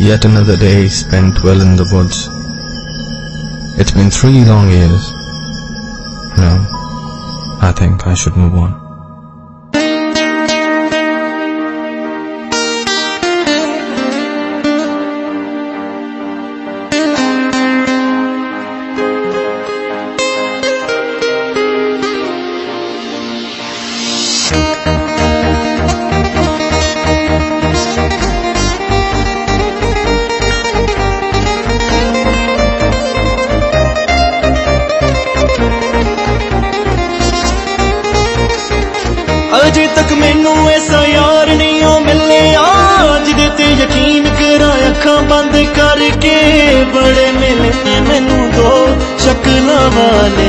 Yet another day spent well in the woods. It's been three long years. No, I think I should move on. ਮੈਨੂੰ ਐਸਾ ਯਾਰ ਨਹੀਂ ਉਹ ਮਿਲਿਆ, ਜਿਹਦੇ ਤੇ ਯਕੀਨ ਕਰਾਂ, ਅੱਖਾਂ ਬੰਦ ਕਰਕੇ ਬੜੇ ਮਿਲਨੇ ਮੈਨੂੰ ਦੋ ਸ਼ਕਲਾਂ ਵਾਲੇ।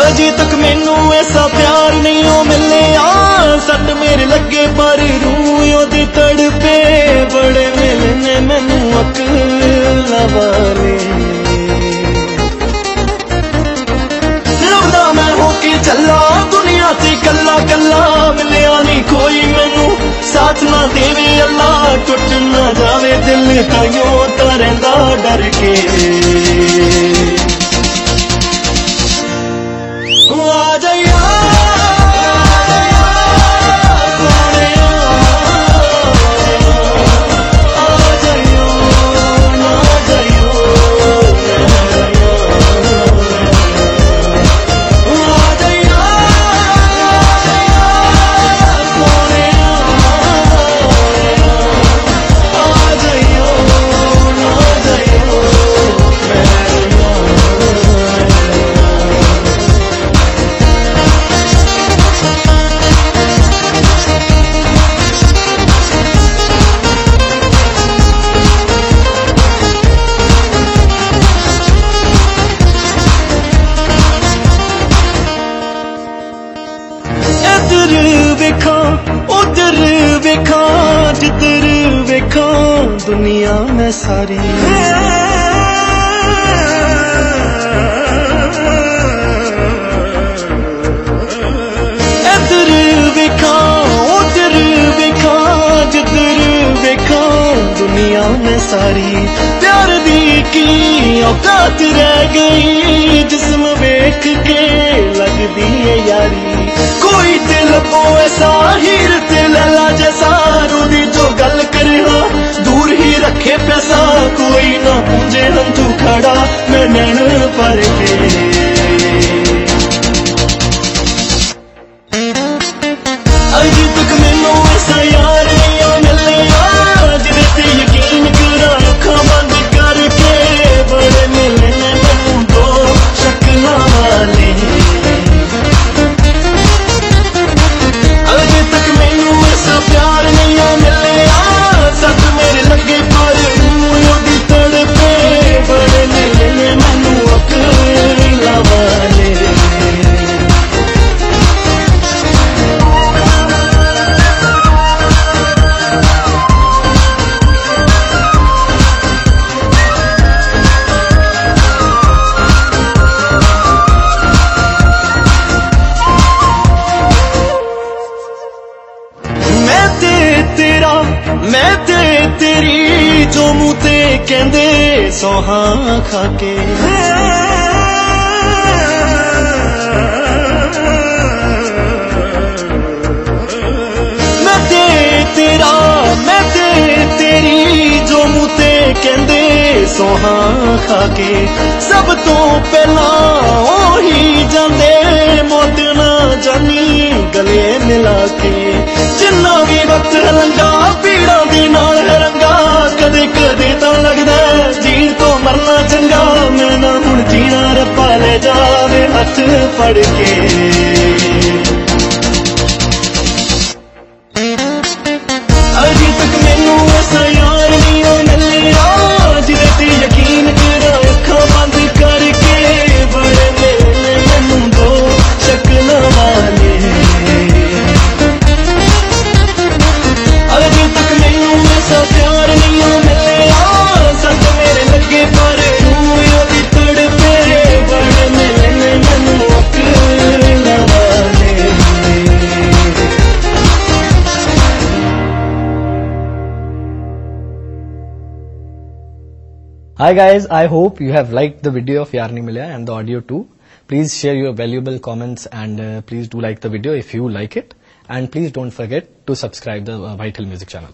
ਅਜੇ ਤੱਕ ਮੈਨੂੰ ਐਸਾ ਪਿਆਰ ਨਹੀਂ ਉਹ ਮਿਲਿਆ, ਸੱਟ ਮੇਰੇ ਲੱਗੇ ਪਰ ਰੂਹ ਉਹਦੀ ਤੜਪੇ ਬੜੇ ਮਿਲਨੇ ਮੈਨੂੰ ਅਕਲ ਦੇਵੇ ਅੱਲਾ ਟੁੱਟ ਨਾ ਜਾਵੇ ਦਿਲ ਤਾਈਓ ਤਾਂ ਰਹਿੰਦਾ ਡਰ ਕੇ। दुनिया में सारी। इधर देखा उधर देखा, जिधर देखा दुनिया में सारी। प्यार दी की औकात रह गई, जिसम देख के लगती है यारी। कोई दिल को ऐसा ही Saya ਕਹਿੰਦੇ ਸੋਹਾਂ ਖਾ ਕੇ ਮੈਂ ਤੇ ਤੇਰਾ ਮੈਂ ਤੇ ਤੇਰੀ ਜੋ ਮੂੰਹ ਤੇ ਕਹਿੰਦੇ ਸੋਹਾਂ ਖਾ ਕੇ ਸਭ ਤੋਂ ਪਹਿਲਾਂ ਉਹੀ ਜਾਂਦੇ ਮੌਤ ਨਾ ਜਾਨੀ ਗਲੇ ਮਿਲਾ ਕੇ ਜਿੰਨਾ ਵੀ ਵਕਤ ਲੰਗਾ ਜੀਣ ਤੋਂ ਮਰਨਾ ਚੰਗਾ ਮੈਂ ਨਾ ਹੁਣ ਜੀਣਾ ਰੱਬਾ ਲੈ ਜਾਵੇ ਹੱਥ ਫੜ ਕੇ Hi guys, I hope you have liked the video of Yarni Milya and the audio too. Please share your valuable comments and uh, please do like the video if you like it. And please don't forget to subscribe the uh, Hill Music channel.